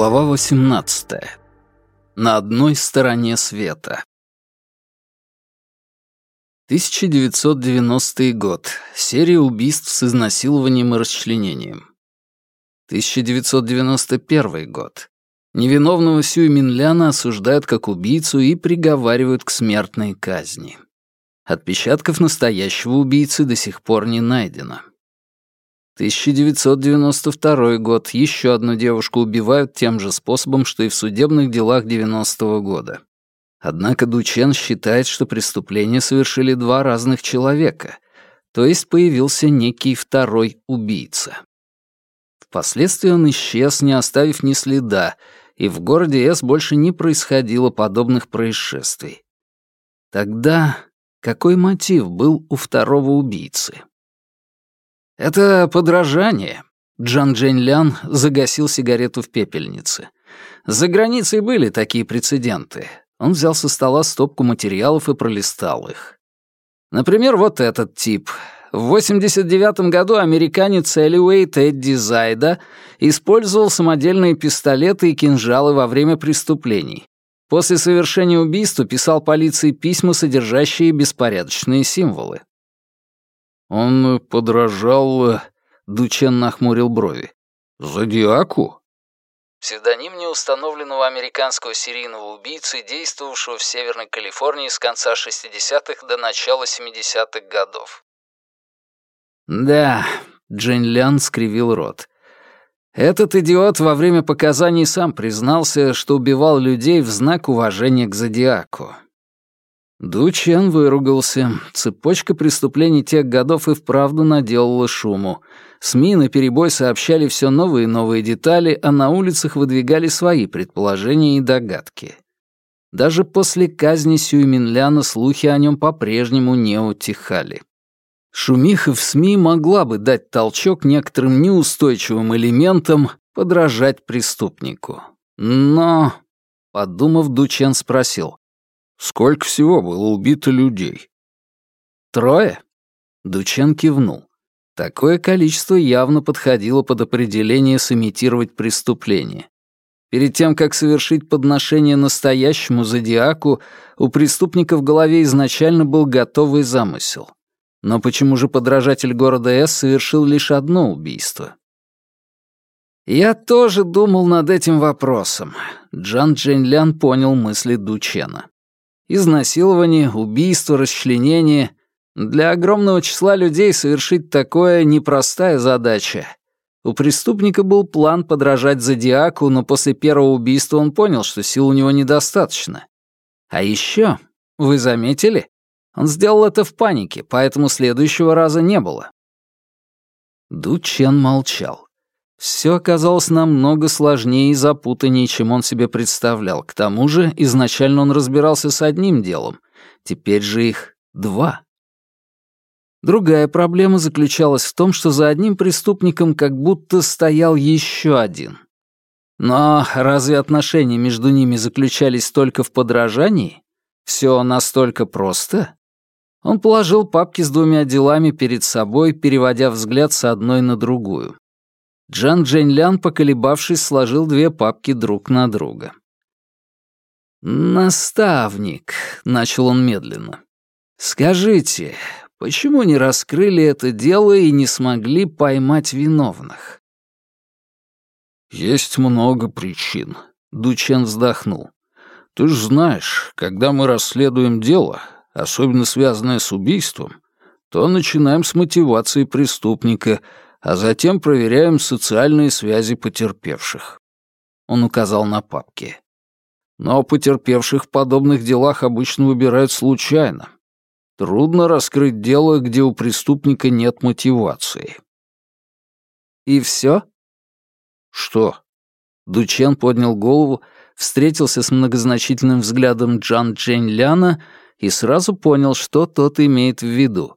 Глава 18. На одной стороне света. 1990 год. Серия убийств с изнасилованием и расчленением. 1991 год. Невиновного Сюй Минляна осуждают как убийцу и приговаривают к смертной казни. Отпечатков настоящего убийцы до сих пор не найдено. 1992 год. Еще одну девушку убивают тем же способом, что и в судебных делах 90-го года. Однако Дучен считает, что преступление совершили два разных человека, то есть появился некий второй убийца. Впоследствии он исчез, не оставив ни следа, и в городе С больше не происходило подобных происшествий. Тогда какой мотив был у второго убийцы? «Это подражание». Джан Джень Лян загасил сигарету в пепельнице. «За границей были такие прецеденты». Он взял со стола стопку материалов и пролистал их. Например, вот этот тип. В 89 году американец Эллиуэйт Эдди Зайда использовал самодельные пистолеты и кинжалы во время преступлений. После совершения убийства писал полиции письма, содержащие беспорядочные символы. Он подражал... Э, Дучен нахмурил брови. Зодиаку? Псевдоним неустановленного американского серийного убийцы, действовавшего в Северной Калифорнии с конца 60-х до начала 70-х годов. Да, Джейн Лян скривил рот. Этот идиот во время показаний сам признался, что убивал людей в знак уважения к Зодиаку. Дучен выругался. Цепочка преступлений тех годов и вправду наделала шуму. СМИ наперебой сообщали все новые и новые детали, а на улицах выдвигали свои предположения и догадки. Даже после казни Сюйминляна слухи о нем по-прежнему не утихали. Шумиха в СМИ могла бы дать толчок некоторым неустойчивым элементам подражать преступнику. Но, подумав, Дучен спросил, Сколько всего было убито людей? Трое? Дучен кивнул. Такое количество явно подходило под определение сымитировать преступление. Перед тем, как совершить подношение настоящему зодиаку, у преступника в голове изначально был готовый замысел. Но почему же подражатель города С совершил лишь одно убийство? Я тоже думал над этим вопросом. Джан Джейнлян понял мысли Дучена. Изнасилование, убийство, расчленение. Для огромного числа людей совершить такое — непростая задача. У преступника был план подражать Зодиаку, но после первого убийства он понял, что сил у него недостаточно. А еще, вы заметили, он сделал это в панике, поэтому следующего раза не было. Ду Чен молчал. Все оказалось намного сложнее и запутаннее, чем он себе представлял. К тому же изначально он разбирался с одним делом, теперь же их два. Другая проблема заключалась в том, что за одним преступником как будто стоял еще один. Но разве отношения между ними заключались только в подражании? Все настолько просто? Он положил папки с двумя делами перед собой, переводя взгляд с одной на другую. Джан Джэньлян, поколебавшись, сложил две папки друг на друга. «Наставник», — начал он медленно, — «скажите, почему не раскрыли это дело и не смогли поймать виновных?» «Есть много причин», — Дучен вздохнул. «Ты ж знаешь, когда мы расследуем дело, особенно связанное с убийством, то начинаем с мотивации преступника — а затем проверяем социальные связи потерпевших. Он указал на папки. Но потерпевших в подобных делах обычно выбирают случайно. Трудно раскрыть дело, где у преступника нет мотивации. И все? Что? Дучен поднял голову, встретился с многозначительным взглядом Джан Джень Ляна и сразу понял, что тот имеет в виду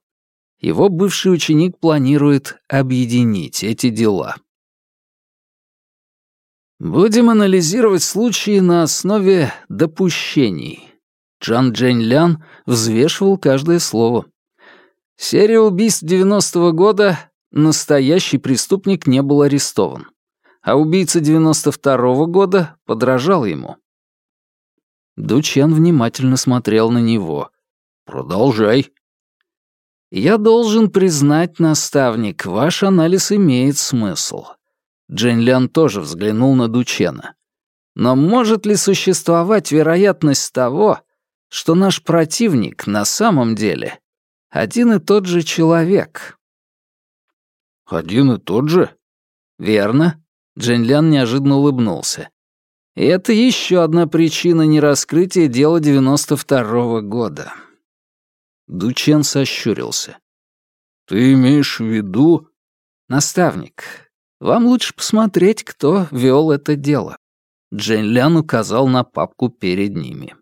его бывший ученик планирует объединить эти дела. Будем анализировать случаи на основе допущений. Джан Джень Лян взвешивал каждое слово. Серия убийств 90-го года настоящий преступник не был арестован. а убийца 92-го года подражал ему. Дучен внимательно смотрел на него. «Продолжай». «Я должен признать, наставник, ваш анализ имеет смысл». Джен Лян тоже взглянул на Дучена. «Но может ли существовать вероятность того, что наш противник на самом деле один и тот же человек?» «Один и тот же?» «Верно». Джен Лян неожиданно улыбнулся. И это еще одна причина нераскрытия дела 92-го года. Дучен сощурился. «Ты имеешь в виду...» «Наставник, вам лучше посмотреть, кто вел это дело». Джен Лян указал на папку перед ними.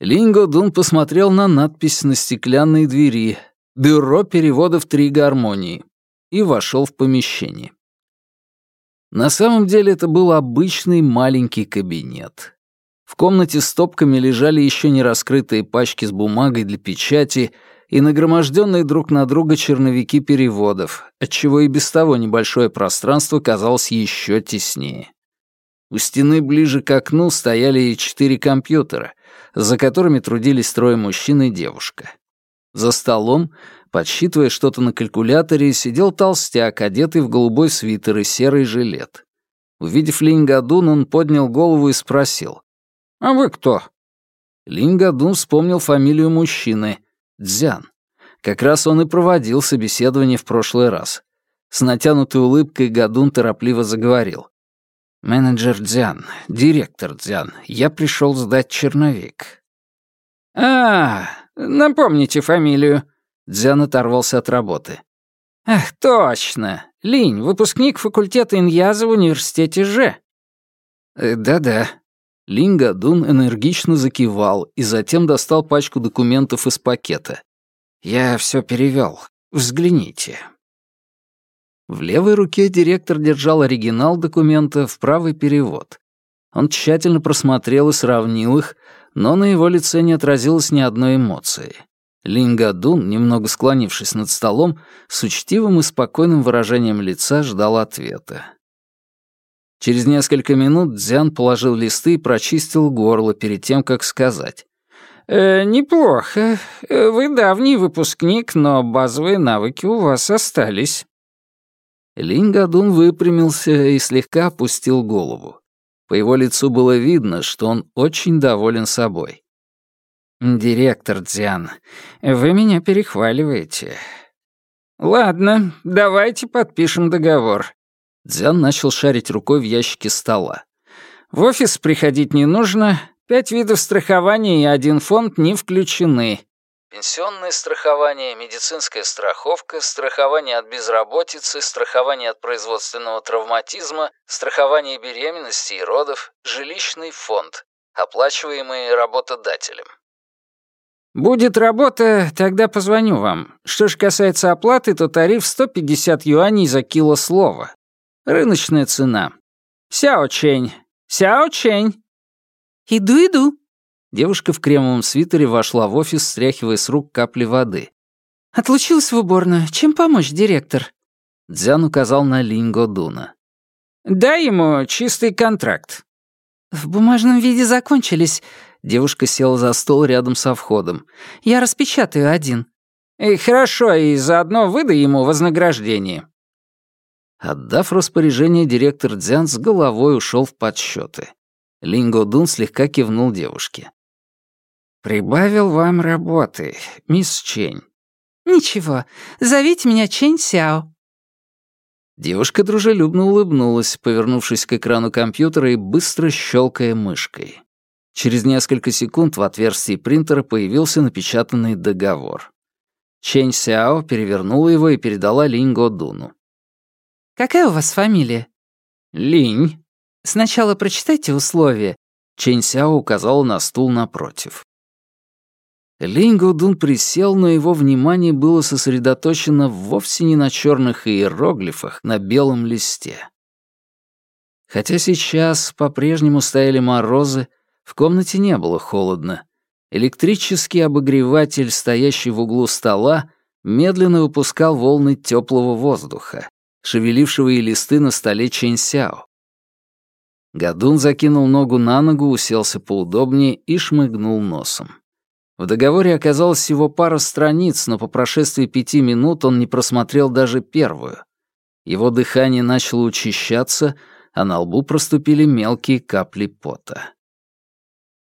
Линго Дун посмотрел на надпись на стеклянной двери «Бюро переводов три гармонии» и вошел в помещение. На самом деле это был обычный маленький кабинет. В комнате стопками лежали еще не раскрытые пачки с бумагой для печати и нагроможденные друг на друга черновики переводов, отчего и без того небольшое пространство казалось еще теснее. У стены ближе к окну стояли четыре компьютера, за которыми трудились трое мужчин и девушка. За столом Подсчитывая что-то на калькуляторе, сидел толстяк, одетый в голубой свитер и серый жилет. Увидев Линь-Гадун, он поднял голову и спросил. «А вы кто?» Линь-Гадун вспомнил фамилию мужчины — Дзян. Как раз он и проводил собеседование в прошлый раз. С натянутой улыбкой Гадун торопливо заговорил. «Менеджер Дзян, директор Дзян, я пришел сдать черновик». «А, напомните фамилию», Дзян оторвался от работы. «Ах, точно! Линь, выпускник факультета Иньяза в университете Ж». Э, «Да-да». Линь Гадун энергично закивал и затем достал пачку документов из пакета. «Я все перевел. Взгляните». В левой руке директор держал оригинал документа, в правый — перевод. Он тщательно просмотрел и сравнил их, но на его лице не отразилось ни одной эмоции. Лингадун, немного склонившись над столом, с учтивым и спокойным выражением лица ждал ответа. Через несколько минут Дзян положил листы и прочистил горло перед тем, как сказать. «Э, «Неплохо. Вы давний выпускник, но базовые навыки у вас остались». Лингадун выпрямился и слегка опустил голову. По его лицу было видно, что он очень доволен собой. «Директор Дзян, вы меня перехваливаете». «Ладно, давайте подпишем договор». Дзян начал шарить рукой в ящике стола. «В офис приходить не нужно, пять видов страхования и один фонд не включены. Пенсионное страхование, медицинская страховка, страхование от безработицы, страхование от производственного травматизма, страхование беременности и родов, жилищный фонд, оплачиваемый работодателем. «Будет работа, тогда позвоню вам. Что ж касается оплаты, то тариф 150 юаней за кило слова. Рыночная цена. Сяо-чень! Сяо-чень!» «Иду, иду!» Девушка в кремовом свитере вошла в офис, стряхивая с рук капли воды. «Отлучилась в уборную. Чем помочь, директор?» Дзян указал на Линго Дуна. «Дай ему чистый контракт». «В бумажном виде закончились. Девушка села за стол рядом со входом. «Я распечатаю один». «И хорошо, и заодно выдай ему вознаграждение». Отдав распоряжение, директор Дзян с головой ушел в подсчеты. Линго Дун слегка кивнул девушке. «Прибавил вам работы, мисс Чень». «Ничего, зовите меня Чень Сяо». Девушка дружелюбно улыбнулась, повернувшись к экрану компьютера и быстро щелкая мышкой. Через несколько секунд в отверстии принтера появился напечатанный договор. Чэнь Сяо перевернула его и передала Линь Годуну. «Какая у вас фамилия?» «Линь». «Сначала прочитайте условия». Чэнь Сяо указала на стул напротив. Линь Годун присел, но его внимание было сосредоточено вовсе не на черных иероглифах на белом листе. Хотя сейчас по-прежнему стояли морозы, в комнате не было холодно. Электрический обогреватель, стоящий в углу стола, медленно выпускал волны теплого воздуха. Шевелившего и листы на столе Чэнь Сяо. Гадун закинул ногу на ногу, уселся поудобнее и шмыгнул носом. В договоре оказалось всего пара страниц, но по прошествии пяти минут он не просмотрел даже первую. Его дыхание начало учащаться, а на лбу проступили мелкие капли пота.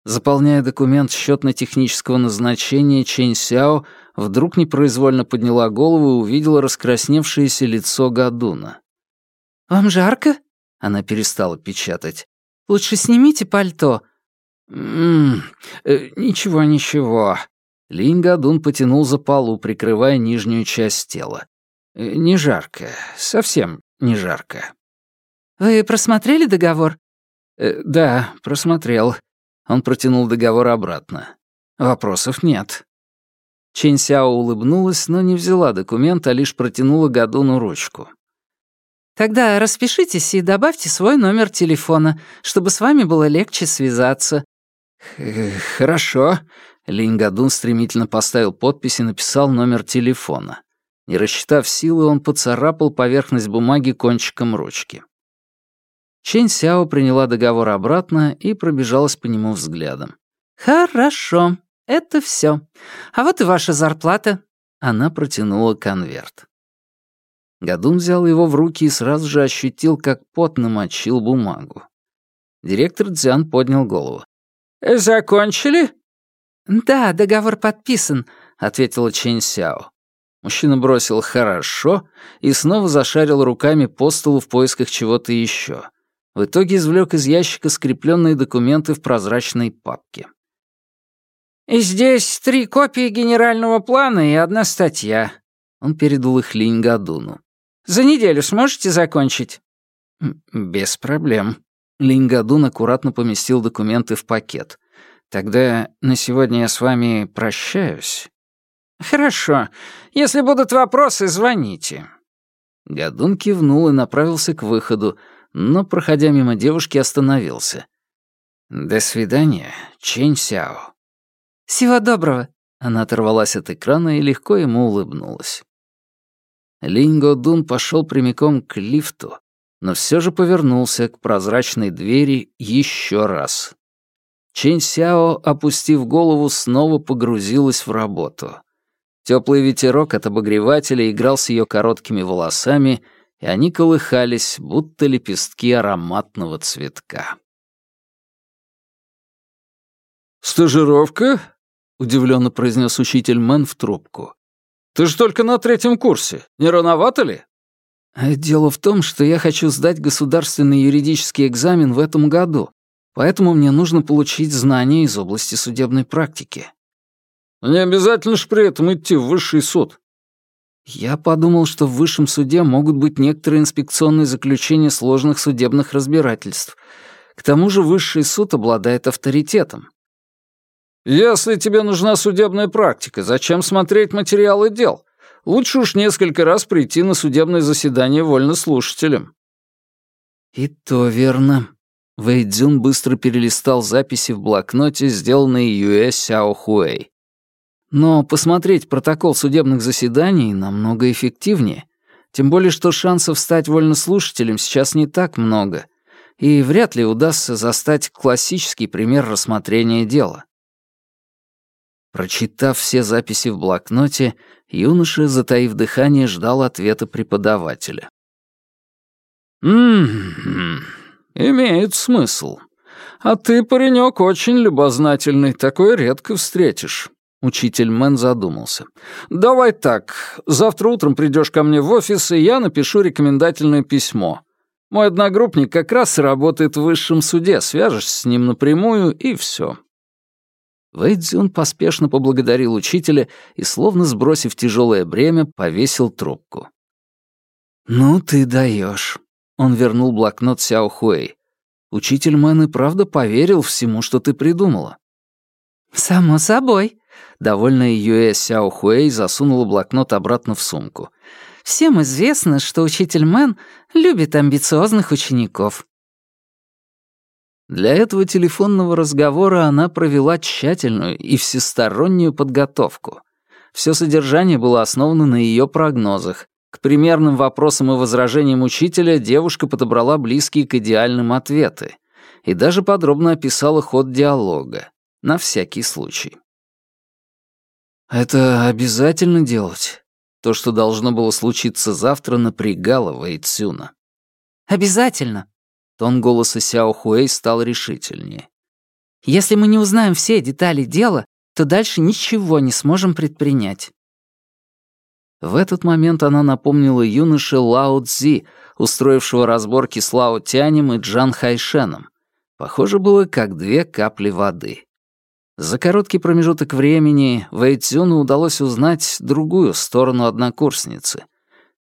Заполняя документ счетно-технического назначения, Чэнь Сяо вдруг непроизвольно подняла голову и увидела раскрасневшееся лицо Гадуна. «Вам жарко?» — она перестала печатать. «Лучше снимите пальто». «М-м, э, ничего, ничего». Линь Гадун потянул за полу, прикрывая нижнюю часть тела. Э, «Не жарко, совсем не жарко». «Вы просмотрели договор?» э, «Да, просмотрел». Он протянул договор обратно. «Вопросов нет». Чэнь Сяо улыбнулась, но не взяла документ, а лишь протянула Гадуну ручку. «Тогда распишитесь и добавьте свой номер телефона, чтобы с вами было легче связаться». «Хорошо». Линь Гадун стремительно поставил подпись и написал номер телефона. Не рассчитав силы, он поцарапал поверхность бумаги кончиком ручки. Чэнь Сяо приняла договор обратно и пробежалась по нему взглядом. «Хорошо, это все. А вот и ваша зарплата». Она протянула конверт. Гадун взял его в руки и сразу же ощутил, как пот намочил бумагу. Директор Дзян поднял голову. «Закончили?» «Да, договор подписан», — ответила Чэнь Сяо. Мужчина бросил «хорошо» и снова зашарил руками по столу в поисках чего-то еще. В итоге извлек из ящика скрепленные документы в прозрачной папке. И «Здесь три копии генерального плана и одна статья». Он передал их Линь Гадуну. «За неделю сможете закончить?» «Без проблем». Линь Гадун аккуратно поместил документы в пакет. «Тогда на сегодня я с вами прощаюсь». «Хорошо. Если будут вопросы, звоните». Гадун кивнул и направился к выходу, но, проходя мимо девушки, остановился. «До свидания, Чэнь Сяо». «Всего доброго». Она оторвалась от экрана и легко ему улыбнулась. Линго Дун пошел прямиком к лифту, но все же повернулся к прозрачной двери еще раз. Чэнь Сяо, опустив голову, снова погрузилась в работу. Теплый ветерок от обогревателя играл с ее короткими волосами, и они колыхались, будто лепестки ароматного цветка. «Стажировка?» — удивленно произнес учитель Мэн в трубку. «Ты же только на третьем курсе. Не рановато ли?» «Дело в том, что я хочу сдать государственный юридический экзамен в этом году, поэтому мне нужно получить знания из области судебной практики». «Не обязательно ж при этом идти в высший суд». Я подумал, что в высшем суде могут быть некоторые инспекционные заключения сложных судебных разбирательств. К тому же высший суд обладает авторитетом. «Если тебе нужна судебная практика, зачем смотреть материалы дел? Лучше уж несколько раз прийти на судебное заседание вольнослушателем». «И то верно». Вэйдзюн быстро перелистал записи в блокноте, сделанные Юэ Сяо Хуэй. Но посмотреть протокол судебных заседаний намного эффективнее. Тем более, что шансов стать вольнослушателем сейчас не так много, и вряд ли удастся застать классический пример рассмотрения дела. Прочитав все записи в блокноте, юноша, затаив дыхание, ждал ответа преподавателя. «М-м-м, имеет смысл. А ты, паренек, очень любознательный, такое редко встретишь». Учитель Мэн задумался. «Давай так. Завтра утром придешь ко мне в офис, и я напишу рекомендательное письмо. Мой одногруппник как раз работает в высшем суде, свяжешься с ним напрямую, и все. Вэйдзюн поспешно поблагодарил учителя и, словно сбросив тяжелое бремя, повесил трубку. «Ну ты даешь. Он вернул блокнот Сяо Хуэй. «Учитель Мэн и правда поверил всему, что ты придумала». «Само собой». Довольная Юэ Сяо Хуэй засунула блокнот обратно в сумку. «Всем известно, что учитель Мэн любит амбициозных учеников. Для этого телефонного разговора она провела тщательную и всестороннюю подготовку. Все содержание было основано на ее прогнозах, К примерным вопросам и возражениям учителя девушка подобрала близкие к идеальным ответы и даже подробно описала ход диалога, на всякий случай. «Это обязательно делать?» То, что должно было случиться завтра, напрягало Вэйцюна. «Обязательно!» Тон голоса Сяо Хуэй стал решительнее. «Если мы не узнаем все детали дела, то дальше ничего не сможем предпринять». В этот момент она напомнила юноше Лао Цзи, устроившего разборки с Лао Тянем и Джан Хайшеном. Похоже было, как две капли воды. За короткий промежуток времени Вэйцзюну удалось узнать другую сторону однокурсницы.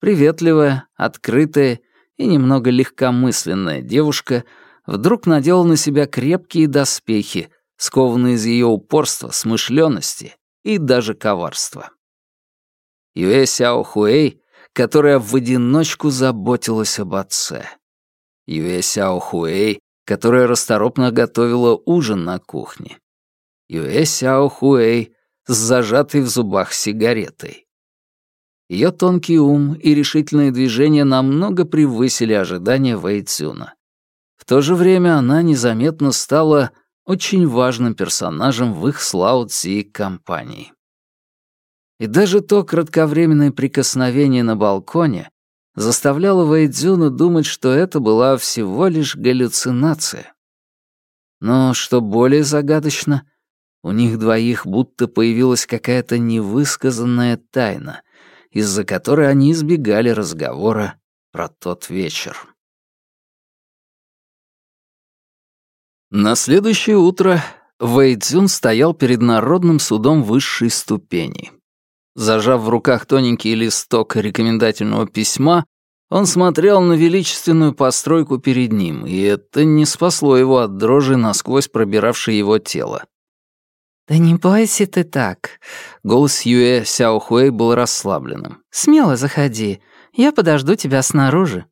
Приветливая, открытая и немного легкомысленная девушка вдруг надела на себя крепкие доспехи, скованные из ее упорства, смышленности и даже коварства. Юэ Сяо Хуэй, которая в одиночку заботилась об отце. Юэ Сяо Хуэй, которая расторопно готовила ужин на кухне. Юэ Сяо Хуэй с зажатой в зубах сигаретой. Ее тонкий ум и решительные движения намного превысили ожидания Вэй Цюна. В то же время она незаметно стала очень важным персонажем в их Слао Цзи компании. И даже то кратковременное прикосновение на балконе заставляло Вэйдзюна думать, что это была всего лишь галлюцинация. Но, что более загадочно, у них двоих будто появилась какая-то невысказанная тайна, из-за которой они избегали разговора про тот вечер. На следующее утро Вэйдзюн стоял перед Народным судом высшей ступени. Зажав в руках тоненький листок рекомендательного письма, он смотрел на величественную постройку перед ним, и это не спасло его от дрожи, насквозь пробиравшей его тело. «Да не бойся ты так», — голос Юэ Сяохуэй был расслабленным. «Смело заходи, я подожду тебя снаружи».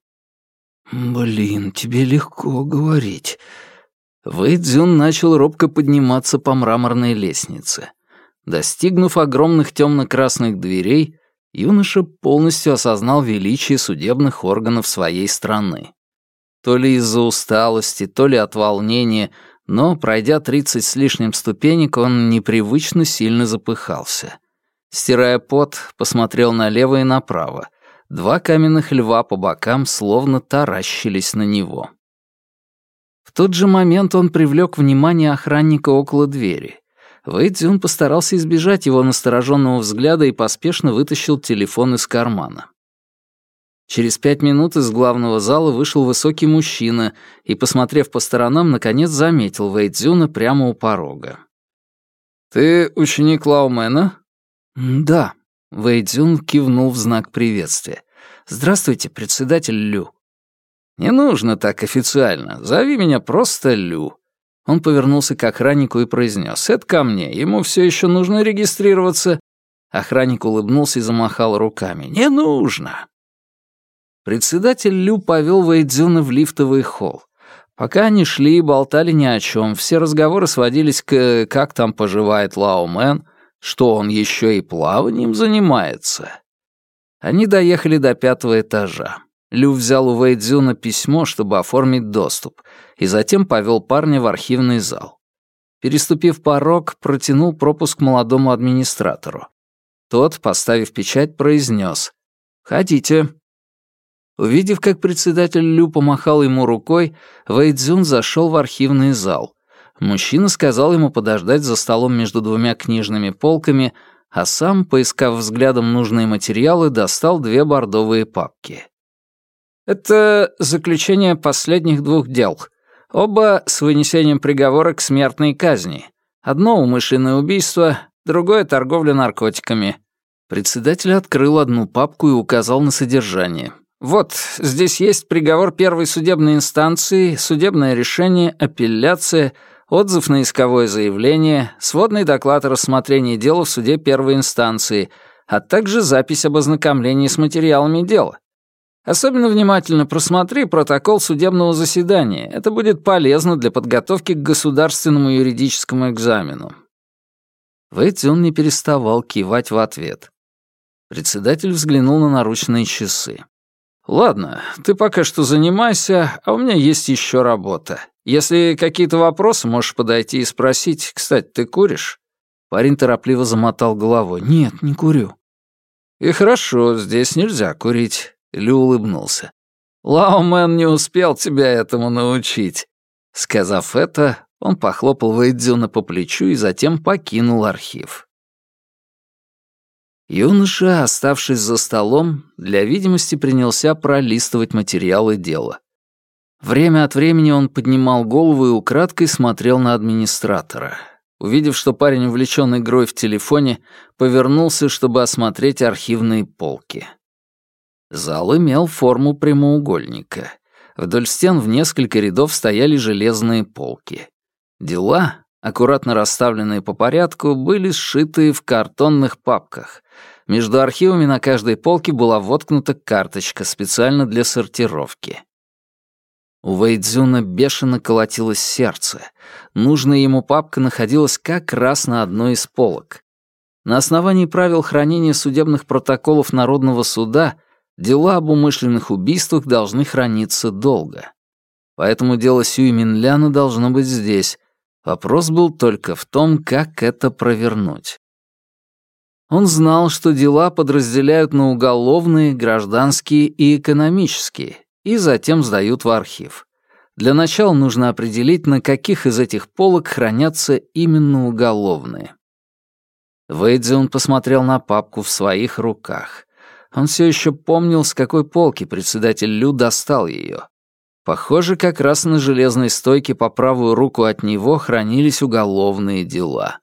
«Блин, тебе легко говорить». Вэй Цзюн начал робко подниматься по мраморной лестнице. Достигнув огромных темно-красных дверей, юноша полностью осознал величие судебных органов своей страны. То ли из-за усталости, то ли от волнения, но, пройдя тридцать с лишним ступенек, он непривычно сильно запыхался. Стирая пот, посмотрел налево и направо. Два каменных льва по бокам словно таращились на него. В тот же момент он привлек внимание охранника около двери. Вэйдзюн постарался избежать его настороженного взгляда и поспешно вытащил телефон из кармана. Через пять минут из главного зала вышел высокий мужчина и, посмотрев по сторонам, наконец заметил Вэйдзюна прямо у порога. «Ты ученик Лаумена?» «Да», — Вэйдзюн кивнул в знак приветствия. «Здравствуйте, председатель Лю». «Не нужно так официально. Зови меня просто Лю. Он повернулся к охраннику и произнес. «Это ко мне. Ему все еще нужно регистрироваться». Охранник улыбнулся и замахал руками. «Не нужно». Председатель Лю повел Вэйдзюна в лифтовый холл. Пока они шли и болтали ни о чем, все разговоры сводились к «как там поживает Лао Мэн», что он еще и плаванием занимается. Они доехали до пятого этажа. Лю взял у Вэйдзюна письмо, чтобы оформить доступ, и затем повел парня в архивный зал. Переступив порог, протянул пропуск молодому администратору. Тот, поставив печать, произнес «Ходите». Увидев, как председатель Лю помахал ему рукой, Вэйдзюн зашел в архивный зал. Мужчина сказал ему подождать за столом между двумя книжными полками, а сам, поискав взглядом нужные материалы, достал две бордовые папки. Это заключение последних двух дел. Оба с вынесением приговора к смертной казни. Одно умышленное убийство, другое торговля наркотиками. Председатель открыл одну папку и указал на содержание. Вот, здесь есть приговор первой судебной инстанции, судебное решение, апелляция, отзыв на исковое заявление, сводный доклад о рассмотрении дела в суде первой инстанции, а также запись об ознакомлении с материалами дела. Особенно внимательно просмотри протокол судебного заседания. Это будет полезно для подготовки к государственному юридическому экзамену». Вэйцзюн не переставал кивать в ответ. Председатель взглянул на наручные часы. «Ладно, ты пока что занимайся, а у меня есть еще работа. Если какие-то вопросы, можешь подойти и спросить. Кстати, ты куришь?» Парень торопливо замотал головой. «Нет, не курю». «И хорошо, здесь нельзя курить», — Лю улыбнулся. «Лаомен не успел тебя этому научить». Сказав это, он похлопал Вэйдзюна по плечу и затем покинул архив. Юноша, оставшись за столом, для видимости принялся пролистывать материалы дела. Время от времени он поднимал голову и украдкой смотрел на администратора. Увидев, что парень увлечен игрой в телефоне, повернулся, чтобы осмотреть архивные полки. Зал имел форму прямоугольника. Вдоль стен в несколько рядов стояли железные полки. Дела, аккуратно расставленные по порядку, были сшиты в картонных папках. Между архивами на каждой полке была воткнута карточка специально для сортировки. У Вэйдзюна бешено колотилось сердце. Нужная ему папка находилась как раз на одной из полок. На основании правил хранения судебных протоколов Народного суда дела об умышленных убийствах должны храниться долго. Поэтому дело Сюи Минляна должно быть здесь, Вопрос был только в том, как это провернуть. Он знал, что дела подразделяют на уголовные, гражданские и экономические, и затем сдают в архив. Для начала нужно определить, на каких из этих полок хранятся именно уголовные. Вейдзи он посмотрел на папку в своих руках. Он все еще помнил, с какой полки председатель Лю достал ее. Похоже, как раз на железной стойке по правую руку от него хранились уголовные дела.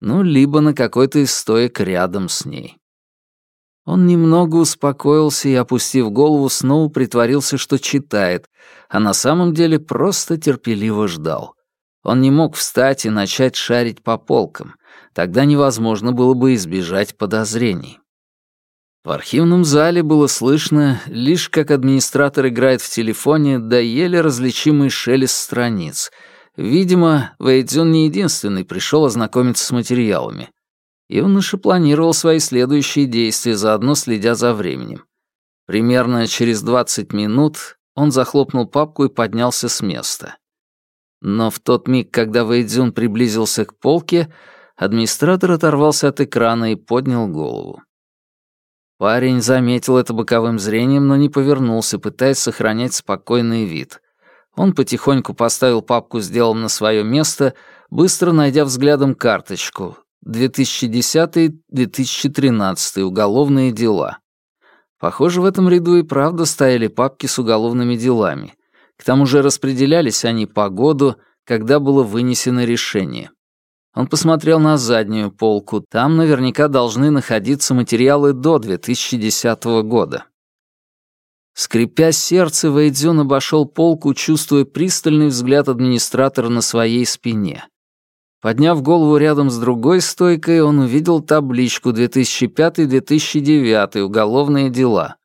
Ну, либо на какой-то из стоек рядом с ней. Он немного успокоился и, опустив голову, снова притворился, что читает, а на самом деле просто терпеливо ждал. Он не мог встать и начать шарить по полкам. Тогда невозможно было бы избежать подозрений. В архивном зале было слышно лишь, как администратор играет в телефоне, да еле различимый шелест страниц. Видимо, Вэйдзюн не единственный пришел ознакомиться с материалами. Юноша планировал свои следующие действия, заодно следя за временем. Примерно через 20 минут он захлопнул папку и поднялся с места. Но в тот миг, когда Вэйдзюн приблизился к полке, администратор оторвался от экрана и поднял голову. Парень заметил это боковым зрением, но не повернулся, пытаясь сохранять спокойный вид. Он потихоньку поставил папку с делом на свое место, быстро найдя взглядом карточку. 2010-2013 уголовные дела. Похоже, в этом ряду и правда стояли папки с уголовными делами. К тому же распределялись они по году, когда было вынесено решение. Он посмотрел на заднюю полку. Там наверняка должны находиться материалы до 2010 года. Скрипя сердце, Вэйдзюн обошел полку, чувствуя пристальный взгляд администратора на своей спине. Подняв голову рядом с другой стойкой, он увидел табличку 2005-2009 «Уголовные дела».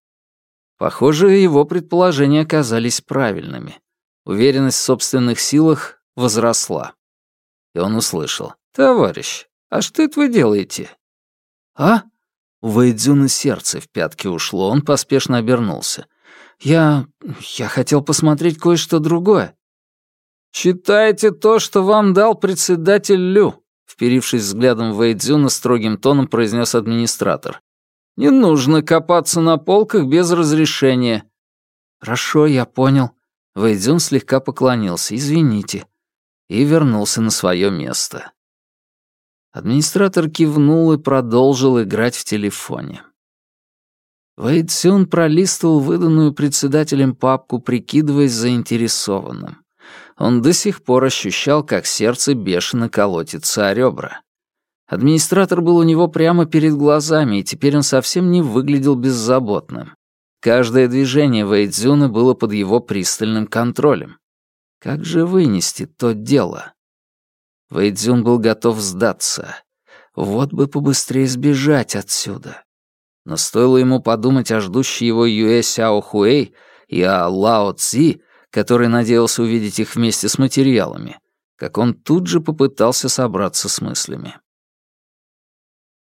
Похоже, его предположения оказались правильными. Уверенность в собственных силах возросла. И он услышал. «Товарищ, а что это вы делаете?» «А?» У Вэйдзюна сердце в пятки ушло, он поспешно обернулся. «Я... я хотел посмотреть кое-что другое». «Читайте то, что вам дал председатель Лю», вперившись взглядом в Вэйдзюна строгим тоном произнес администратор. «Не нужно копаться на полках без разрешения». «Хорошо, я понял». Вэйдзюн слегка поклонился. «Извините». И вернулся на свое место. Администратор кивнул и продолжил играть в телефоне. Вэйд Сюн пролистывал выданную председателем папку, прикидываясь заинтересованным. Он до сих пор ощущал, как сердце бешено колотится о ребра. Администратор был у него прямо перед глазами, и теперь он совсем не выглядел беззаботным. Каждое движение Вэйдзюна было под его пристальным контролем. Как же вынести то дело? Вэйдзюн был готов сдаться. Вот бы побыстрее сбежать отсюда. Но стоило ему подумать о ждущей его Юэ Сяо Хуэй и о Лао Цзи, который надеялся увидеть их вместе с материалами, как он тут же попытался собраться с мыслями.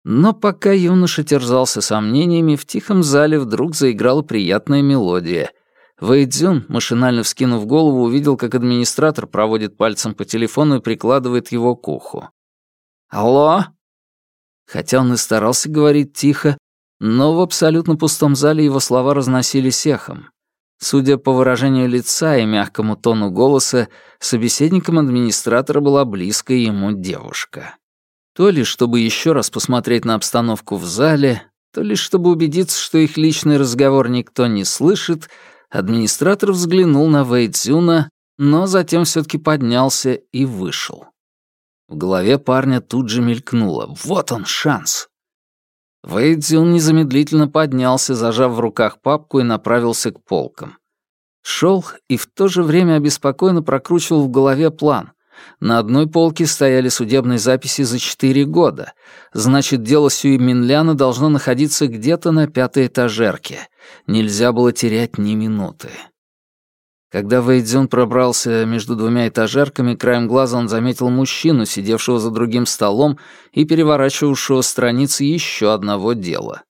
Но пока юноша терзался сомнениями, в тихом зале вдруг заиграла приятная мелодия. Вэйдзюн, машинально вскинув голову, увидел, как администратор проводит пальцем по телефону и прикладывает его к уху. «Алло?» Хотя он и старался говорить тихо, но в абсолютно пустом зале его слова разносились эхом. Судя по выражению лица и мягкому тону голоса, собеседником администратора была близкая ему девушка. То ли чтобы еще раз посмотреть на обстановку в зале, то ли чтобы убедиться, что их личный разговор никто не слышит, администратор взглянул на Вэйдзюна, но затем все таки поднялся и вышел. В голове парня тут же мелькнуло «Вот он, шанс!» Вэйдзюн незамедлительно поднялся, зажав в руках папку и направился к полкам. Шел и в то же время обеспокоенно прокручивал в голове план. На одной полке стояли судебные записи за четыре года. Значит, дело Сюи Минляна должно находиться где-то на пятой этажерке. Нельзя было терять ни минуты. Когда Вэйдзюн пробрался между двумя этажерками, краем глаза он заметил мужчину, сидевшего за другим столом и переворачивавшего страницы еще одного дела.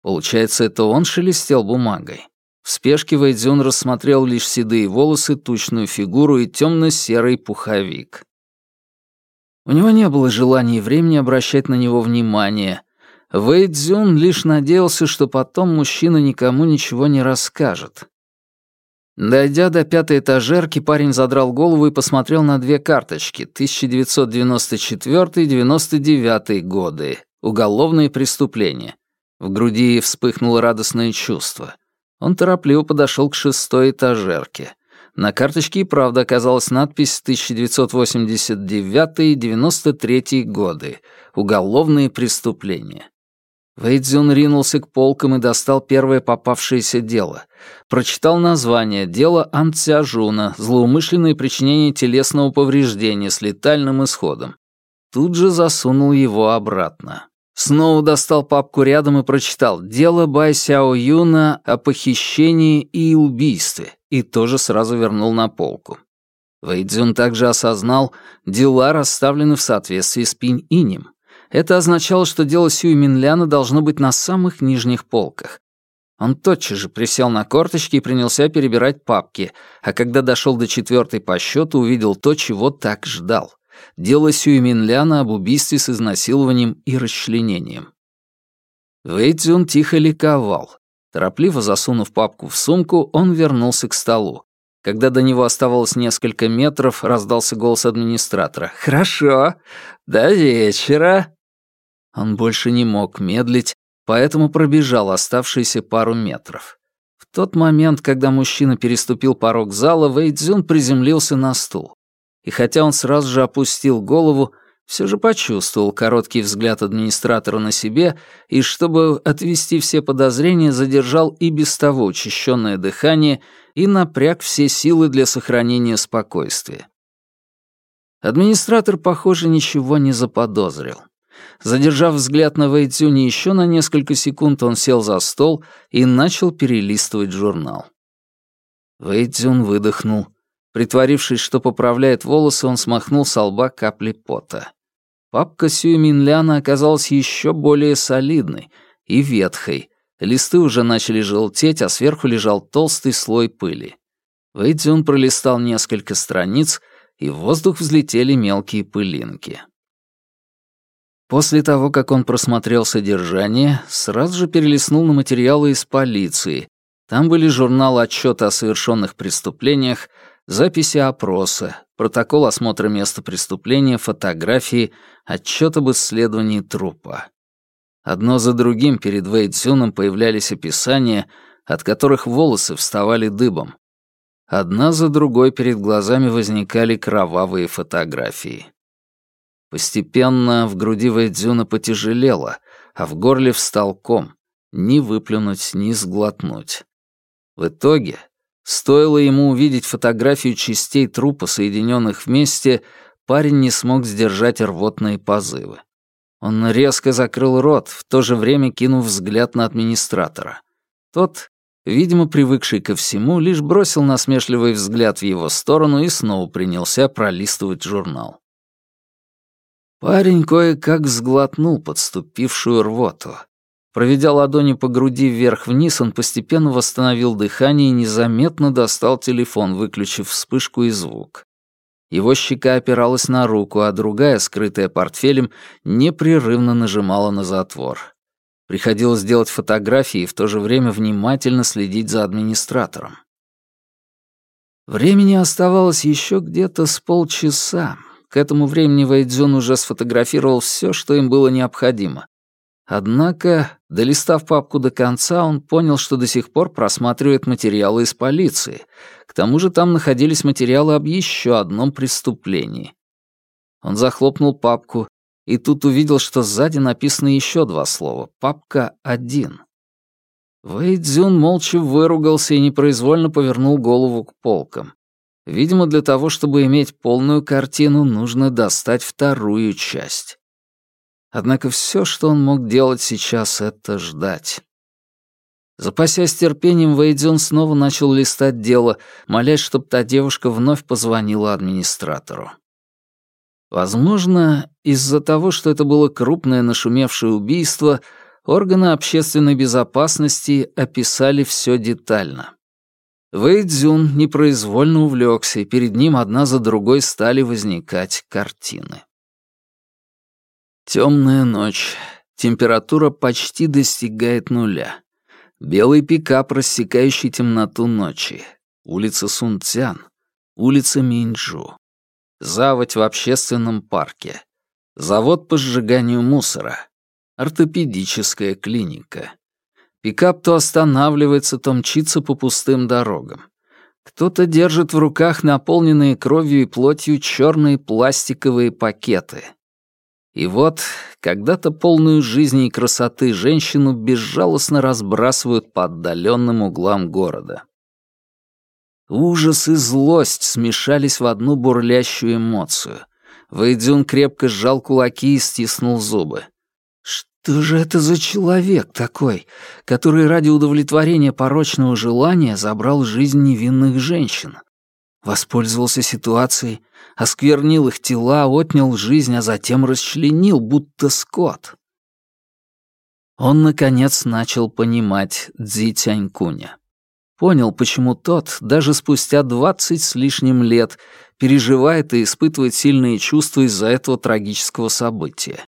Получается, это он шелестел бумагой. В спешке Вэйдзюн рассмотрел лишь седые волосы, тучную фигуру и темно-серый пуховик. У него не было желания и времени обращать на него внимание. Вэйдзюн лишь надеялся, что потом мужчина никому ничего не расскажет. Дойдя до пятой этажерки, парень задрал голову и посмотрел на две карточки 1994-99 годы. Уголовные преступления. В груди вспыхнуло радостное чувство. Он торопливо подошел к шестой этажерке. На карточке и правда оказалась надпись 1989-93 годы. Уголовные преступления. Вэйдзюн ринулся к полкам и достал первое попавшееся дело. Прочитал название «Дело Анцяжуна. Злоумышленное причинение телесного повреждения с летальным исходом». Тут же засунул его обратно. Снова достал папку рядом и прочитал «Дело Бай Сяо Юна о похищении и убийстве» и тоже сразу вернул на полку. Вэйдзюн также осознал, дела расставлены в соответствии с Пинь-Инем. Это означало, что дело Сюй Минляна должно быть на самых нижних полках. Он тотчас же присел на корточки и принялся перебирать папки, а когда дошел до четвертой по счету, увидел то, чего так ждал. Дело Сюй Минляна об убийстве с изнасилованием и расчленением. Вэйцзюн тихо ликовал. Торопливо засунув папку в сумку, он вернулся к столу. Когда до него оставалось несколько метров, раздался голос администратора. «Хорошо. До вечера». Он больше не мог медлить, поэтому пробежал оставшиеся пару метров. В тот момент, когда мужчина переступил порог зала, Вэйдзюн приземлился на стул. И хотя он сразу же опустил голову, все же почувствовал короткий взгляд администратора на себе и, чтобы отвести все подозрения, задержал и без того учащенное дыхание и напряг все силы для сохранения спокойствия. Администратор, похоже, ничего не заподозрил. Задержав взгляд на Вэйцюни еще на несколько секунд, он сел за стол и начал перелистывать журнал. Вэйцюн выдохнул. Притворившись, что поправляет волосы, он смахнул с лба капли пота. Папка Сюй Минляна оказалась еще более солидной и ветхой. Листы уже начали желтеть, а сверху лежал толстый слой пыли. Вэйцзюн пролистал несколько страниц, и в воздух взлетели мелкие пылинки. После того, как он просмотрел содержание, сразу же перелистнул на материалы из полиции. Там были журналы отчета о совершенных преступлениях, записи опроса, протокол осмотра места преступления, фотографии, отчет об исследовании трупа. Одно за другим перед Вэйдзюном появлялись описания, от которых волосы вставали дыбом. Одна за другой перед глазами возникали кровавые фотографии. Постепенно в груди Вэйдзюна потяжелело, а в горле встал ком. Ни выплюнуть, ни сглотнуть. В итоге, стоило ему увидеть фотографию частей трупа, соединенных вместе, парень не смог сдержать рвотные позывы. Он резко закрыл рот, в то же время кинув взгляд на администратора. Тот, видимо, привыкший ко всему, лишь бросил насмешливый взгляд в его сторону и снова принялся пролистывать журнал. Парень кое-как сглотнул подступившую рвоту. Проведя ладони по груди вверх-вниз, он постепенно восстановил дыхание и незаметно достал телефон, выключив вспышку и звук. Его щека опиралась на руку, а другая, скрытая портфелем, непрерывно нажимала на затвор. Приходилось делать фотографии и в то же время внимательно следить за администратором. Времени оставалось еще где-то с полчаса. К этому времени Вэйдзюн уже сфотографировал все, что им было необходимо. Однако, долистав папку до конца, он понял, что до сих пор просматривает материалы из полиции. К тому же там находились материалы об еще одном преступлении. Он захлопнул папку и тут увидел, что сзади написано еще два слова. Папка один. Вэйдзюн молча выругался и непроизвольно повернул голову к полкам. Видимо, для того, чтобы иметь полную картину, нужно достать вторую часть. Однако все, что он мог делать сейчас, это ждать. Запасясь терпением, Вейдзюн снова начал листать дело, молясь, чтобы та девушка вновь позвонила администратору. Возможно, из-за того, что это было крупное нашумевшее убийство, органы общественной безопасности описали все детально. Вэйдзюн непроизвольно увлекся, и перед ним одна за другой стали возникать картины. Темная ночь. Температура почти достигает нуля. Белый пикап, рассекающий темноту ночи. Улица Сунцян. Улица Минджу. Заводь в общественном парке. Завод по сжиганию мусора. Ортопедическая клиника. Пикап то останавливается, то мчится по пустым дорогам. Кто-то держит в руках наполненные кровью и плотью черные пластиковые пакеты. И вот, когда-то полную жизни и красоты женщину безжалостно разбрасывают по отдаленным углам города. Ужас и злость смешались в одну бурлящую эмоцию. Вэйдзюн крепко сжал кулаки и стиснул зубы. Что же это за человек такой, который ради удовлетворения порочного желания забрал жизнь невинных женщин? Воспользовался ситуацией, осквернил их тела, отнял жизнь, а затем расчленил, будто скот. Он, наконец, начал понимать Цзи Тянькуня. Понял, почему тот, даже спустя двадцать с лишним лет, переживает и испытывает сильные чувства из-за этого трагического события.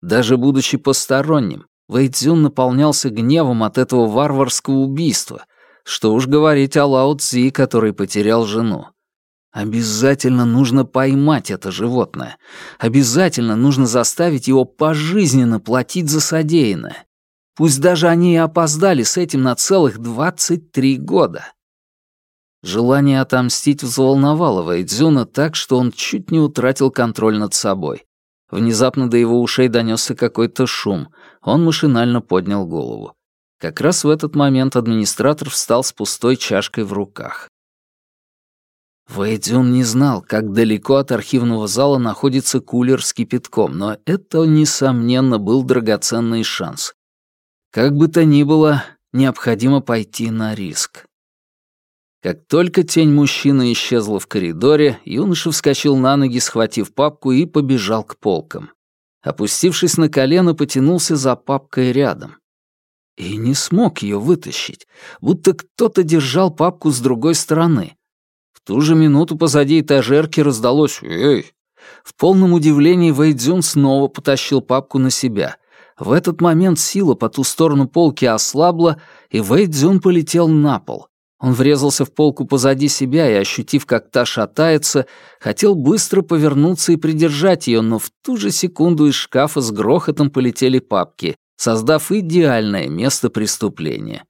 Даже будучи посторонним, Вэйцзюн наполнялся гневом от этого варварского убийства, что уж говорить о Лао Цзи, который потерял жену. Обязательно нужно поймать это животное. Обязательно нужно заставить его пожизненно платить за содеянное. Пусть даже они и опоздали с этим на целых 23 года. Желание отомстить взволновало Вэйдзюна так, что он чуть не утратил контроль над собой. Внезапно до его ушей донесся какой-то шум. Он машинально поднял голову. Как раз в этот момент администратор встал с пустой чашкой в руках. Вэйдзюн не знал, как далеко от архивного зала находится кулер с кипятком, но это, несомненно, был драгоценный шанс. Как бы то ни было, необходимо пойти на риск. Как только тень мужчины исчезла в коридоре, юноша вскочил на ноги, схватив папку и побежал к полкам. Опустившись на колено, потянулся за папкой рядом. И не смог ее вытащить, будто кто-то держал папку с другой стороны. В ту же минуту позади этажерки раздалось «Эй!». В полном удивлении Вэйдзюн снова потащил папку на себя. В этот момент сила по ту сторону полки ослабла, и Вэй Цзюн полетел на пол. Он врезался в полку позади себя и, ощутив, как та шатается, хотел быстро повернуться и придержать ее, но в ту же секунду из шкафа с грохотом полетели папки, создав идеальное место преступления.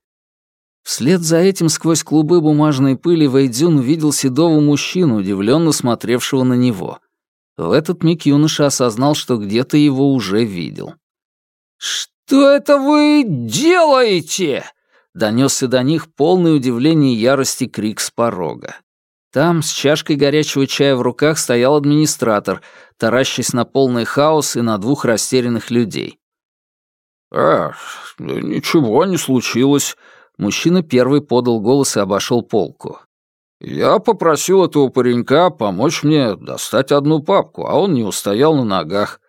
Вслед за этим сквозь клубы бумажной пыли Вэйдзюн увидел седого мужчину, удивленно смотревшего на него. В этот миг юноша осознал, что где-то его уже видел. «Что это вы делаете?» — донесся до них полный удивления и ярости крик с порога. Там, с чашкой горячего чая в руках, стоял администратор, таращась на полный хаос и на двух растерянных людей. «Э, ничего не случилось», — мужчина первый подал голос и обошел полку. «Я попросил этого паренька помочь мне достать одну папку, а он не устоял на ногах.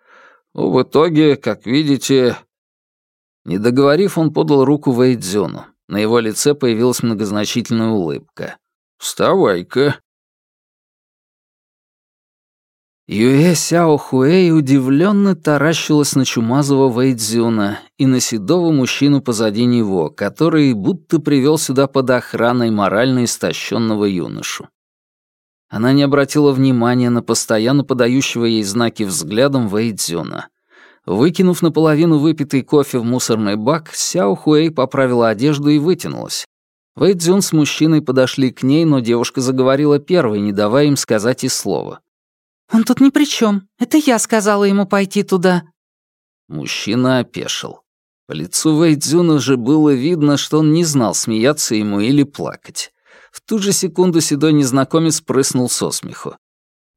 Ну, в итоге, как видите...» Не договорив, он подал руку Вэйдзюну. На его лице появилась многозначительная улыбка. «Вставай-ка». Юэ Сяо Хуэй удивленно таращилась на чумазого Вэйдзюна и на седого мужчину позади него, который будто привел сюда под охраной морально истощенного юношу. Она не обратила внимания на постоянно подающего ей знаки взглядом Вэйдзюна. Выкинув наполовину выпитый кофе в мусорный бак, Сяо Хуэй поправила одежду и вытянулась. Вэйдзюн с мужчиной подошли к ней, но девушка заговорила первой, не давая им сказать и слова. «Он тут ни при чем. Это я сказала ему пойти туда». Мужчина опешил. По лицу Вэйдзюна же было видно, что он не знал, смеяться ему или плакать. В ту же секунду седой незнакомец прыснул со смеху.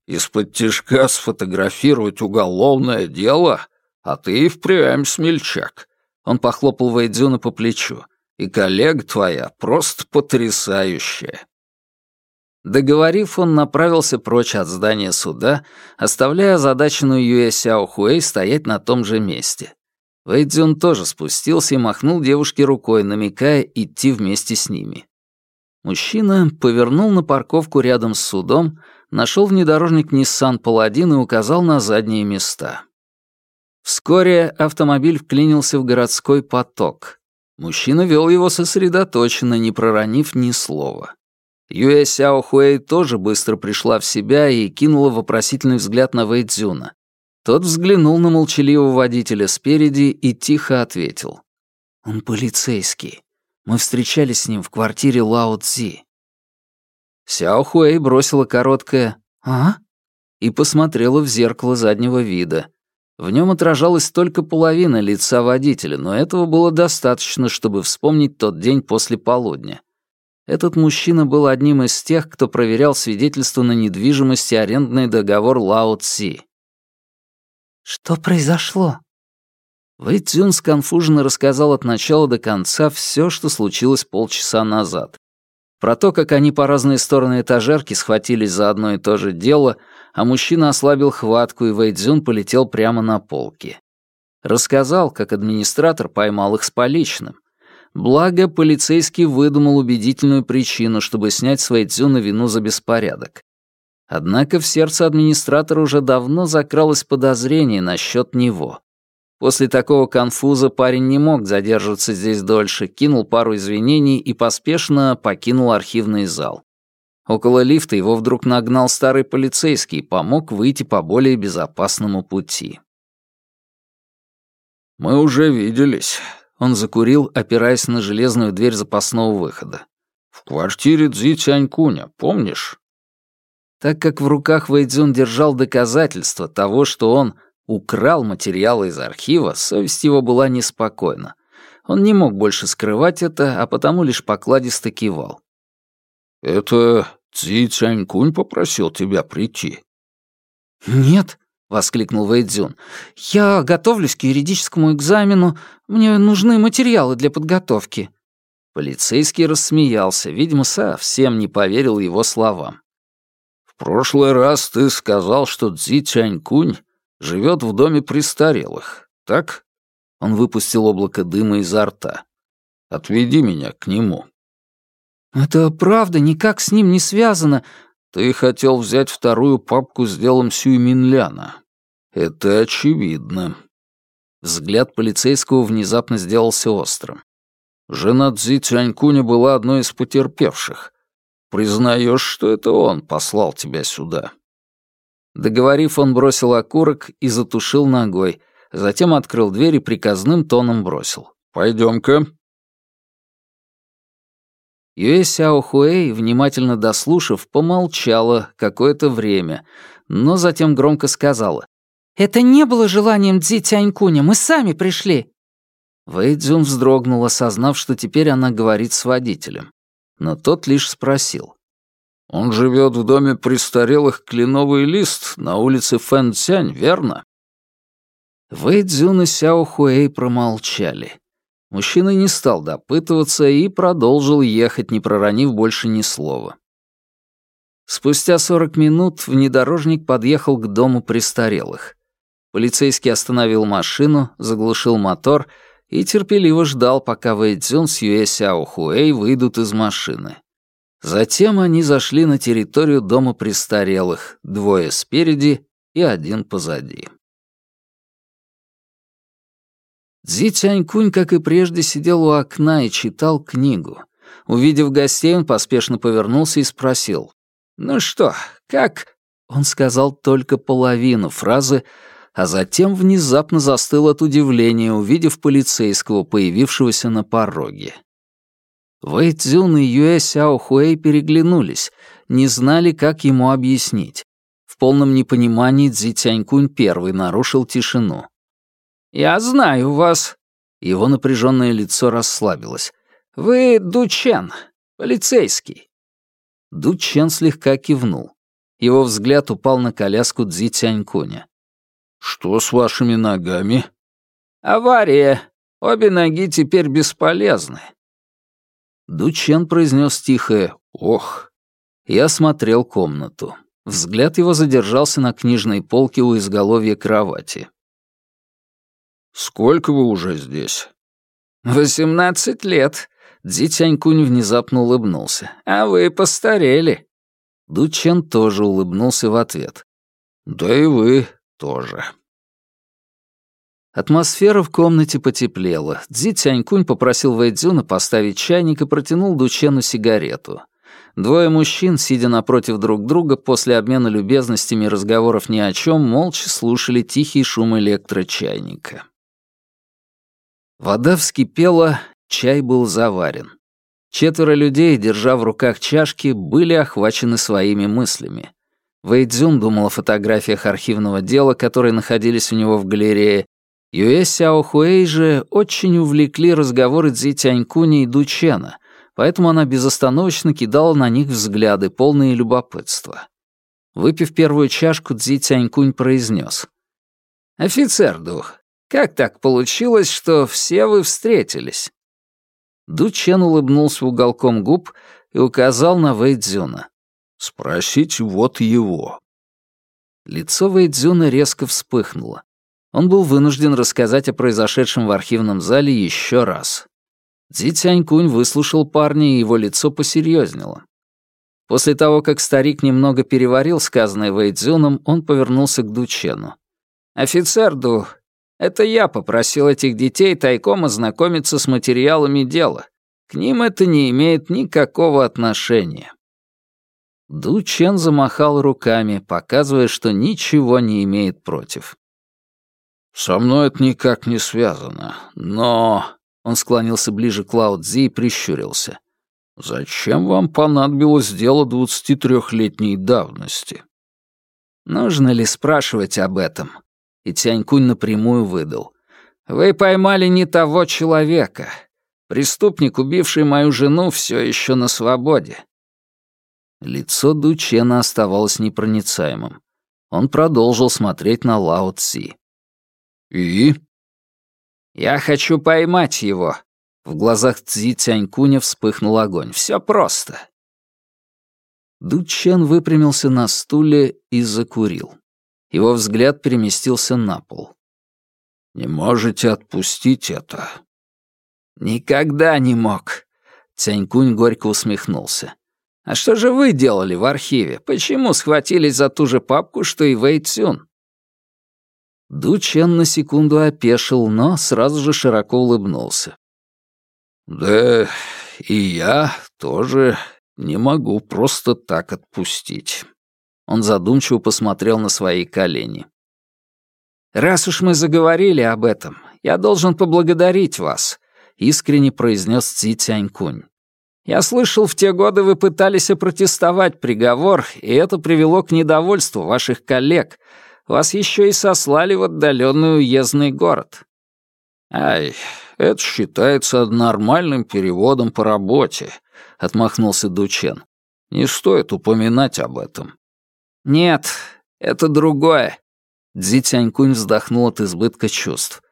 «Из-под тяжка сфотографировать уголовное дело? А ты и впрямь смельчак». Он похлопал Вэйдзюна по плечу. «И коллега твоя просто потрясающая». Договорив, он направился прочь от здания суда, оставляя озадаченную Юэ Сяо Хуэй стоять на том же месте. Вэйдзюн тоже спустился и махнул девушке рукой, намекая идти вместе с ними. Мужчина повернул на парковку рядом с судом, нашел внедорожник Nissan Paladin и указал на задние места. Вскоре автомобиль вклинился в городской поток. Мужчина вел его сосредоточенно, не проронив ни слова. Юэ Сяо Хуэй тоже быстро пришла в себя и кинула вопросительный взгляд на Вэйдзюна. Тот взглянул на молчаливого водителя спереди и тихо ответил. «Он полицейский. Мы встречались с ним в квартире Лао Цзи». Сяо Хуэй бросила короткое «А?» и посмотрела в зеркало заднего вида. В нем отражалась только половина лица водителя, но этого было достаточно, чтобы вспомнить тот день после полудня. Этот мужчина был одним из тех, кто проверял свидетельство на недвижимость и арендный договор Лао Ци. «Что произошло?» Вэй Цзюн сконфуженно рассказал от начала до конца все, что случилось полчаса назад. Про то, как они по разные стороны этажерки схватились за одно и то же дело, а мужчина ослабил хватку, и Вэй Цзюн полетел прямо на полки. Рассказал, как администратор поймал их с поличным, Благо, полицейский выдумал убедительную причину, чтобы снять Свэйдзю на вину за беспорядок. Однако в сердце администратора уже давно закралось подозрение насчет него. После такого конфуза парень не мог задерживаться здесь дольше, кинул пару извинений и поспешно покинул архивный зал. Около лифта его вдруг нагнал старый полицейский и помог выйти по более безопасному пути. «Мы уже виделись. Он закурил, опираясь на железную дверь запасного выхода. «В квартире Цзи Тянькуня, помнишь?» Так как в руках Вэйдзюн держал доказательства того, что он украл материалы из архива, совесть его была неспокойна. Он не мог больше скрывать это, а потому лишь покладисто кивал. «Это Цзи Цянькунь попросил тебя прийти?» «Нет», — воскликнул Вэйдзюн. «Я готовлюсь к юридическому экзамену. Мне нужны материалы для подготовки». Полицейский рассмеялся, видимо, совсем не поверил его словам. «В прошлый раз ты сказал, что Цзи Чанькунь живет в доме престарелых, так?» Он выпустил облако дыма изо рта. «Отведи меня к нему». «Это правда никак с ним не связано. Ты хотел взять вторую папку с делом Сюй Минляна. Это очевидно. Взгляд полицейского внезапно сделался острым. Жена Цзи Цянькуня была одной из потерпевших. Признаешь, что это он послал тебя сюда?» Договорив, он бросил окурок и затушил ногой, затем открыл дверь и приказным тоном бросил. «Пойдем-ка». Юэ Сяо Хуэй, внимательно дослушав, помолчала какое-то время, но затем громко сказала. «Это не было желанием Цзи Тянькуня, мы сами пришли». Вэй Цзюн вздрогнул, осознав, что теперь она говорит с водителем. Но тот лишь спросил. «Он живет в доме престарелых Кленовый лист на улице Фэн Цянь, верно?» Вэй Цзюн и Сяо Хуэй промолчали. Мужчина не стал допытываться и продолжил ехать, не проронив больше ни слова. Спустя сорок минут внедорожник подъехал к дому престарелых. Полицейский остановил машину, заглушил мотор и терпеливо ждал, пока Вэйдзюн с Юэ Сяо Хуэй выйдут из машины. Затем они зашли на территорию дома престарелых, двое спереди и один позади. Цзи Тянькунь, как и прежде, сидел у окна и читал книгу. Увидев гостей, он поспешно повернулся и спросил. «Ну что, как?» Он сказал только половину фразы, а затем внезапно застыл от удивления, увидев полицейского, появившегося на пороге. Вэй Цзюн и Юэ Сяо Хуэй переглянулись, не знали, как ему объяснить. В полном непонимании Цзи Тянькунь первый нарушил тишину. «Я знаю вас». Его напряженное лицо расслабилось. «Вы Дучен, полицейский». Дучен слегка кивнул. Его взгляд упал на коляску Цзи Тянькуня. «Что с вашими ногами?» «Авария. Обе ноги теперь бесполезны». Дучен произнес тихое «Ох». Я смотрел комнату. Взгляд его задержался на книжной полке у изголовья кровати. «Сколько вы уже здесь?» «Восемнадцать лет», — Дзи Тянькунь внезапно улыбнулся. «А вы постарели». Дучен тоже улыбнулся в ответ. «Да и вы тоже». Атмосфера в комнате потеплела. Дзи Тянькунь попросил Вэйдзюна поставить чайник и протянул Дучену сигарету. Двое мужчин, сидя напротив друг друга, после обмена любезностями и разговоров ни о чем, молча слушали тихий шум электрочайника. Вода вскипела, чай был заварен. Четверо людей, держа в руках чашки, были охвачены своими мыслями. Вэйдзюн думал о фотографиях архивного дела, которые находились у него в галерее. Юэ Сяо Хуэй же очень увлекли разговоры Цзи Тянькуни и Дучена, поэтому она безостановочно кидала на них взгляды, полные любопытства. Выпив первую чашку, Цзи Тянькунь произнес. «Офицер Дух, как так получилось, что все вы встретились?» Дучен улыбнулся уголком губ и указал на Вэйдзюна. «Спросить вот его». Лицо Вэйдзюна резко вспыхнуло. Он был вынужден рассказать о произошедшем в архивном зале еще раз. Цзи Цянькунь выслушал парня, и его лицо посерьезнело. После того, как старик немного переварил сказанное Вэйдзюном, он повернулся к Дучену. «Офицер Ду, это я попросил этих детей тайком ознакомиться с материалами дела. К ним это не имеет никакого отношения. Ду Чен замахал руками, показывая, что ничего не имеет против. «Со мной это никак не связано, но...» Он склонился ближе к Лао Цзи и прищурился. «Зачем вам понадобилось дело двадцати трехлетней давности?» «Нужно ли спрашивать об этом?» И Тянькунь напрямую выдал. «Вы поймали не того человека. Преступник, убивший мою жену, все еще на свободе». Лицо Дучена оставалось непроницаемым. Он продолжил смотреть на Лао Ци. «И?» «Я хочу поймать его». В глазах Цзи Тянькуня вспыхнул огонь. «Все просто». Дучен выпрямился на стуле и закурил. Его взгляд переместился на пол. «Не можете отпустить это?» «Никогда не мог», — Цянькунь горько усмехнулся. «А что же вы делали в архиве? Почему схватились за ту же папку, что и Вэй Цюн?» Ду Чен на секунду опешил, но сразу же широко улыбнулся. «Да и я тоже не могу просто так отпустить». Он задумчиво посмотрел на свои колени. «Раз уж мы заговорили об этом, я должен поблагодарить вас», — искренне произнес Ци Тянькунь. «Я слышал, в те годы вы пытались опротестовать приговор, и это привело к недовольству ваших коллег. Вас еще и сослали в отдаленный уездный город». «Ай, это считается нормальным переводом по работе», — отмахнулся Дучен. «Не стоит упоминать об этом. «Нет, это другое», — Дзи Тянькунь вздохнул от избытка чувств.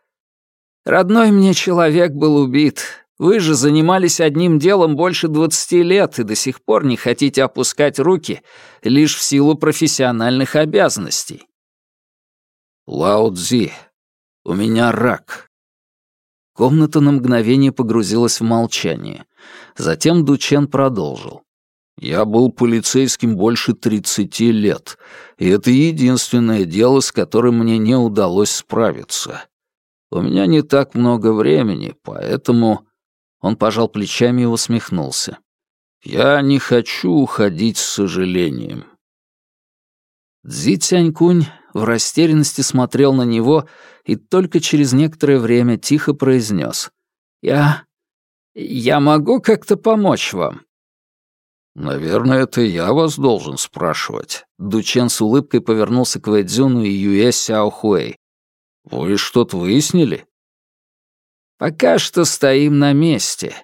«Родной мне человек был убит. Вы же занимались одним делом больше двадцати лет и до сих пор не хотите опускать руки лишь в силу профессиональных обязанностей». «Лао Цзи, у меня рак». Комната на мгновение погрузилась в молчание. Затем Дучен продолжил. «Я был полицейским больше тридцати лет, и это единственное дело, с которым мне не удалось справиться. У меня не так много времени, поэтому...» Он пожал плечами и усмехнулся. «Я не хочу уходить с сожалением». Цзи Цянькунь в растерянности смотрел на него и только через некоторое время тихо произнес. «Я... я могу как-то помочь вам?» «Наверное, это я вас должен спрашивать». Дучен с улыбкой повернулся к Вэйдзюну и Юэ Сяохуэй. «Вы что-то выяснили?» «Пока что стоим на месте».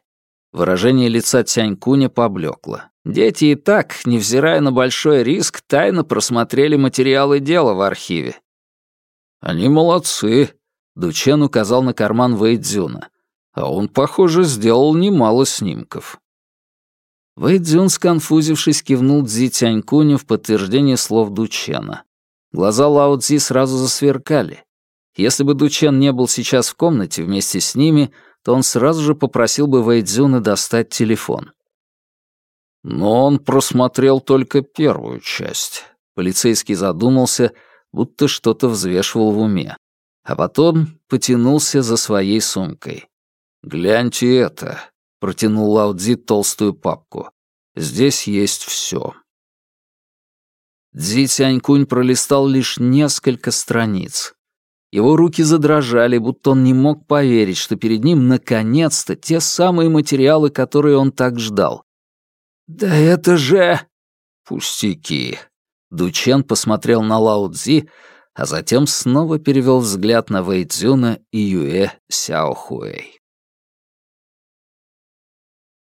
Выражение лица Тянькуня поблекло. Дети и так, невзирая на большой риск, тайно просмотрели материалы дела в архиве. «Они молодцы», — Дучен указал на карман Вэйдзюна. «А он, похоже, сделал немало снимков». Вэйдзюн, сконфузившись, кивнул Цзи Тянькуню в подтверждение слов Дучена. Глаза Лао Цзи сразу засверкали. Если бы Дучен не был сейчас в комнате вместе с ними, то он сразу же попросил бы Вэйдзюна достать телефон. Но он просмотрел только первую часть. Полицейский задумался, будто что-то взвешивал в уме. А потом потянулся за своей сумкой. «Гляньте это», — протянул Лаудзи толстую папку. «Здесь есть все». Дзи Тянькунь пролистал лишь несколько страниц. Его руки задрожали, будто он не мог поверить, что перед ним наконец-то те самые материалы, которые он так ждал. «Да это же...» «Пустяки». Дучен посмотрел на Лао Цзи, а затем снова перевел взгляд на Вэйцзюна и Юэ Сяохуэй.